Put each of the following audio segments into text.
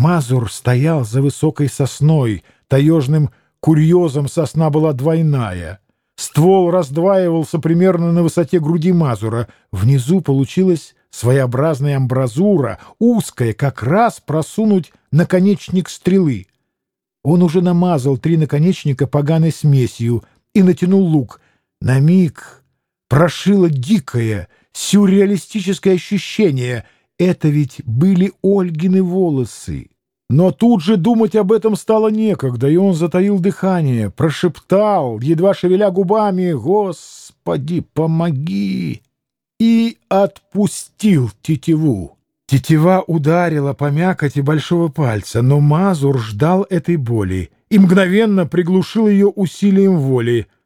Мазур стоял за высокой сосной. Таежным курьезом сосна была двойная. Ствол раздваивался примерно на высоте груди Мазура. Внизу получилась своеобразная амбразура, узкая, как раз просунуть наконечник стрелы. Он уже намазал три наконечника поганой смесью и натянул лук. На миг прошило дикое, сюрреалистическое ощущение — это ведь были Ольгины волосы. Но тут же думать об этом стало некогда, и он затаил дыхание, прошептал, едва шевеля губами, «Господи, помоги!» и отпустил тетиву. Тетива ударила по мякоти большого пальца, но Мазур ждал этой боли и мгновенно приглушил ее усилием воли —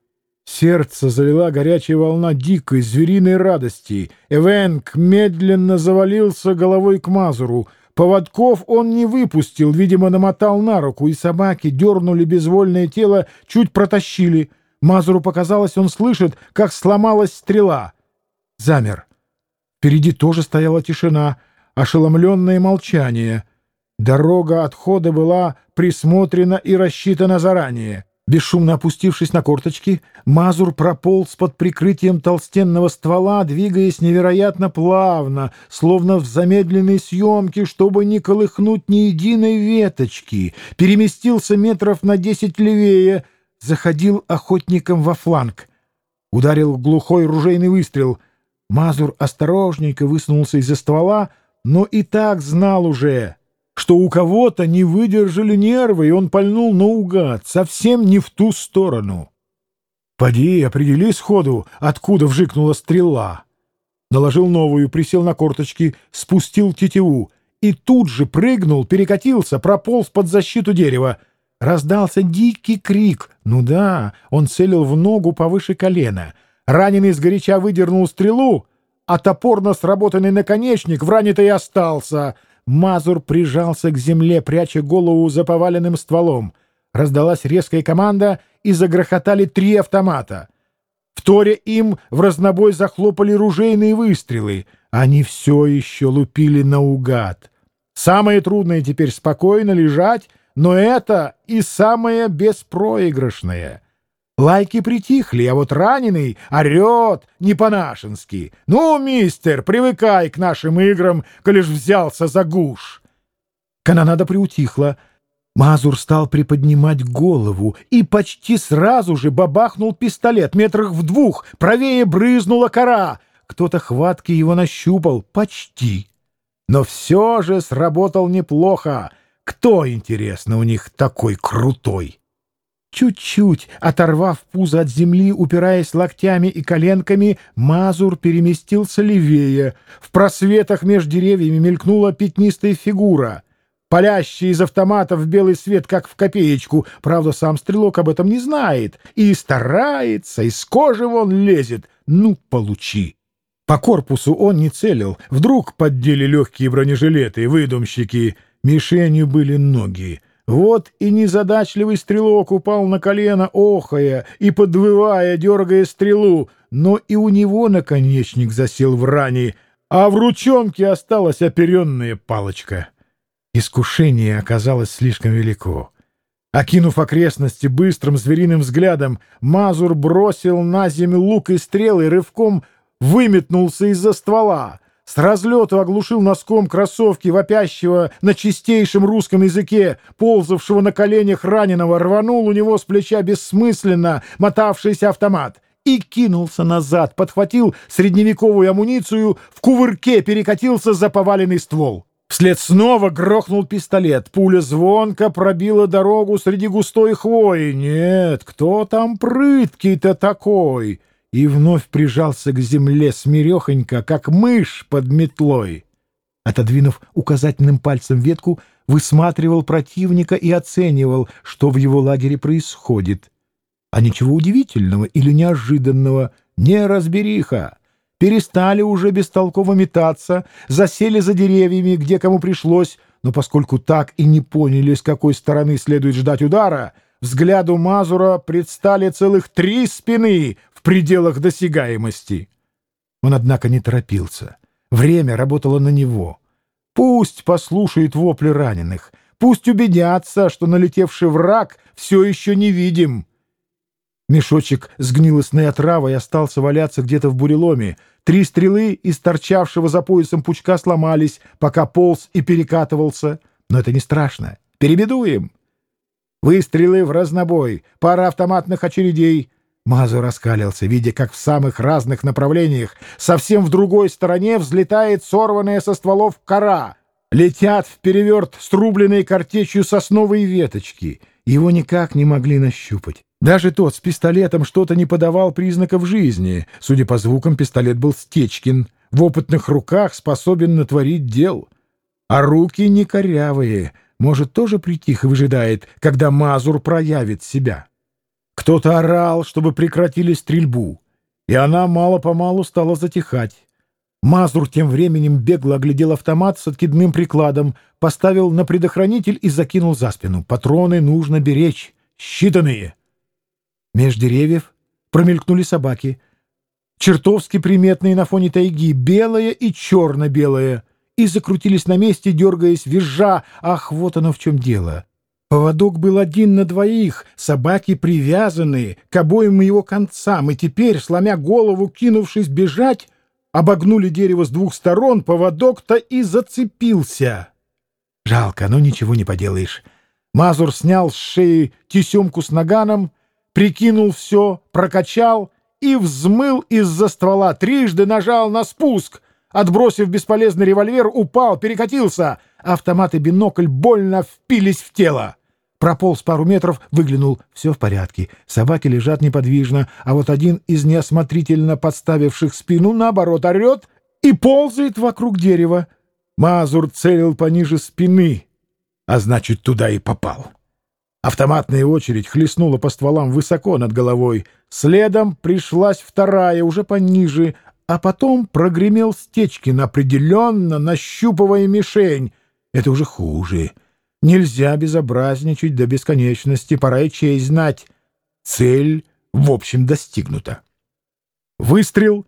Сердце залила горячая волна дикой, звериной радости. Эвенк медленно завалился головой к Мазуру. Поводков он не выпустил, видимо, намотал на руку, и собаки дернули безвольное тело, чуть протащили. Мазуру показалось, он слышит, как сломалась стрела. Замер. Впереди тоже стояла тишина, ошеломленное молчание. Дорога отхода была присмотрена и рассчитана заранее. Бесшумно опустившись на корточки, Мазур прополз под прикрытием толстенного ствола, двигаясь невероятно плавно, словно в замедленной съемке, чтобы не колыхнуть ни единой веточки, переместился метров на десять левее, заходил охотником во фланг. Ударил глухой ружейный выстрел. Мазур осторожненько высунулся из-за ствола, но и так знал уже — что у кого-то не выдержали нервы, и он пальнул наугад, совсем не в ту сторону. «Поди, определи сходу, откуда вжикнула стрела». Наложил новую, присел на корточки, спустил тетиву и тут же прыгнул, перекатился, прополз под защиту дерева. Раздался дикий крик. Ну да, он целил в ногу повыше колена. Раненый сгоряча выдернул стрелу, а топорно сработанный наконечник в ране-то и остался — Мазур прижался к земле, пряча голову за поваленным стволом. Раздалась резкая команда, и загрохотали три автомата. В торе им в разнобой захлопали ружейные выстрелы. Они все еще лупили наугад. Самое трудное теперь спокойно лежать, но это и самое беспроигрышное — Лайки притихли, а вот раненый орет не по-нашенски. «Ну, мистер, привыкай к нашим играм, коли ж взялся за гуш!» Канонада приутихла. Мазур стал приподнимать голову и почти сразу же бабахнул пистолет метрах в двух, правее брызнула кора. Кто-то хватки его нащупал, почти. Но все же сработал неплохо. Кто, интересно, у них такой крутой? Чуть-чуть оторвав пузо от земли, упираясь локтями и коленками, Мазур переместился левее. В просветах между деревьями мелькнула пятнистая фигура. Палящий из автомата в белый свет, как в копеечку. Правда, сам стрелок об этом не знает. И старается, из кожи вон лезет. Ну, получи. По корпусу он не целил. Вдруг поддели легкие бронежилеты, выдумщики. Мишенью были ноги. Вот и незадачливый стрелок упал на колено, охая и подвывая, дергая стрелу, но и у него наконечник засел в ране, а в ручонке осталась оперенная палочка. Искушение оказалось слишком велико. Окинув окрестности быстрым звериным взглядом, Мазур бросил на землю лук и стрелы, рывком выметнулся из-за ствола с разлету оглушил носком кроссовки вопящего на чистейшем русском языке, ползавшего на коленях раненого, рванул у него с плеча бессмысленно мотавшийся автомат и кинулся назад, подхватил средневековую амуницию, в кувырке перекатился за поваленный ствол. Вслед снова грохнул пистолет. Пуля звонко пробила дорогу среди густой хвои. Нет, кто там прыткий-то такой? И вновь прижался к земле смирехонько, как мышь под метлой. Отодвинув указательным пальцем ветку, высматривал противника и оценивал, что в его лагере происходит. А ничего удивительного или неожиданного, не разбериха. Перестали уже бестолково метаться, засели за деревьями, где кому пришлось, но поскольку так и не поняли, с какой стороны следует ждать удара, взгляду Мазура предстали целых три спины пределах досягаемости. Он, однако, не торопился. Время работало на него. Пусть послушает вопли раненых, Пусть убедятся, что налетевший враг все еще не видим. Мешочек с гнилостной отравой остался валяться где-то в буреломе. Три стрелы из торчавшего за поясом пучка сломались, пока полз и перекатывался. Но это не страшно. Перебедуем. Выстрелы в разнобой, пара автоматных очередей. Мазу раскалился, видя, как в самых разных направлениях, совсем в другой стороне взлетает сорванная со стволов кора. Летят в переверт струбленные картечью сосновые веточки. Его никак не могли нащупать. Даже тот с пистолетом что-то не подавал признаков жизни. Судя по звукам, пистолет был Стечкин. В опытных руках способен натворить дел. А руки не корявые. Может, тоже притих и выжидает, когда Мазур проявит себя. Кто-то орал, чтобы прекратили стрельбу, и она мало-помалу стала затихать. Мазур тем временем бегло оглядел автомат с откидным прикладом, поставил на предохранитель и закинул за спину. Патроны нужно беречь. Считанные. Меж деревьев промелькнули собаки. Чертовски приметные на фоне тайги, белая и черно-белая, и закрутились на месте, дергаясь, визжа. Ах, вот оно в чем дело. Поводок был один на двоих, собаки привязанные к обоим его концам, и теперь, сломя голову, кинувшись бежать, обогнули дерево с двух сторон, поводок-то и зацепился. Жалко, но ничего не поделаешь. Мазур снял с шеи тесемку с наганом, прикинул все, прокачал и взмыл из-за ствола, трижды нажал на спуск. Отбросив бесполезный револьвер, упал, перекатился. Автомат и бинокль больно впились в тело. Прополз пару метров, выглянул. Все в порядке. Собаки лежат неподвижно, а вот один из неосмотрительно подставивших спину, наоборот, орет и ползает вокруг дерева. Мазур целил пониже спины, а значит, туда и попал. Автоматная очередь хлестнула по стволам высоко над головой. Следом пришлась вторая, уже пониже, а потом прогремел Стечкин, определенно нащупывая мишень. Это уже хуже. Нельзя безобразничать до бесконечности, пора и честь знать. Цель, в общем, достигнута. Выстрел,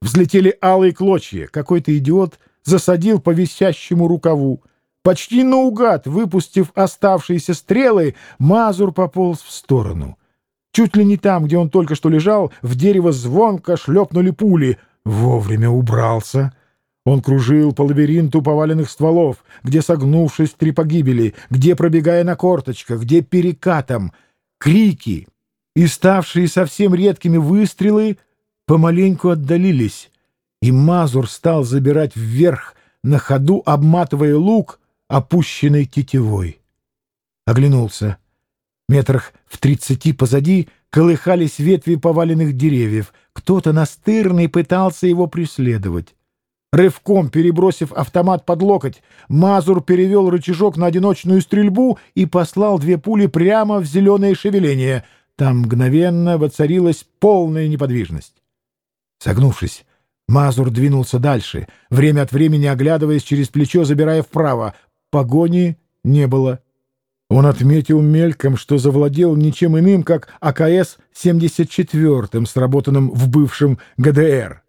взлетели алые клочья. Какой-то идиот засадил по висящему рукаву. Почти наугад, выпустив оставшиеся стрелы, Мазур пополз в сторону. Чуть ли не там, где он только что лежал, в дерево звонко шлепнули пули. Вовремя убрался. Он кружил по лабиринту поваленных стволов, где, согнувшись, три погибели, где, пробегая на корточках, где перекатом. Крики и ставшие совсем редкими выстрелы помаленьку отдалились, и Мазур стал забирать вверх, на ходу обматывая лук — опущенной тетивой. Оглянулся. Метрах в тридцати позади колыхались ветви поваленных деревьев. Кто-то настырный пытался его преследовать. Рывком перебросив автомат под локоть, Мазур перевел рычажок на одиночную стрельбу и послал две пули прямо в зеленое шевеление. Там мгновенно воцарилась полная неподвижность. Согнувшись, Мазур двинулся дальше, время от времени оглядываясь через плечо, забирая вправо. Погони не было. Он отметил мельком, что завладел ничем иным, как АКС-74, сработанным в бывшем ГДР.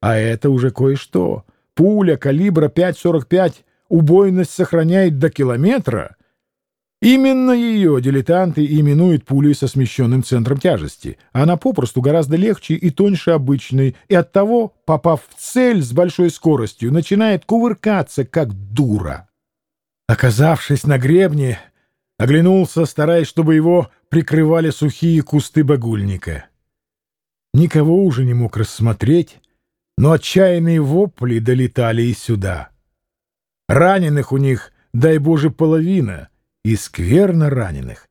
А это уже кое-что. Пуля калибра 5,45 убойность сохраняет до километра. Именно ее дилетанты именуют пулей со смещенным центром тяжести. Она попросту гораздо легче и тоньше обычной, и оттого, попав в цель с большой скоростью, начинает кувыркаться, как дура. Оказавшись на гребне, оглянулся, стараясь, чтобы его прикрывали сухие кусты багульника. Никого уже не мог рассмотреть, но отчаянные вопли долетали и сюда. Раненых у них, дай Боже, половина, и скверно раненых.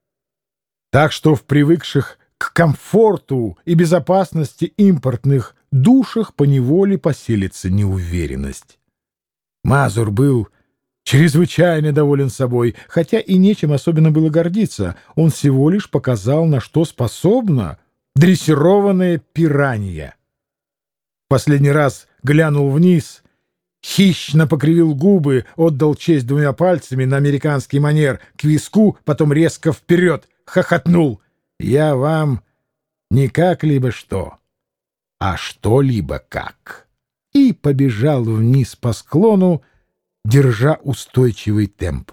Так что в привыкших к комфорту и безопасности импортных душах поневоле поселится неуверенность. Мазур был чрезвычайно доволен собой, хотя и нечем особенно было гордиться. Он всего лишь показал, на что способна дрессированная пиранья. Последний раз глянул вниз, хищно покривил губы, отдал честь двумя пальцами на американский манер к виску, потом резко вперед, хохотнул. «Я вам не как-либо что, а что-либо как». И побежал вниз по склону, держа устойчивый темп.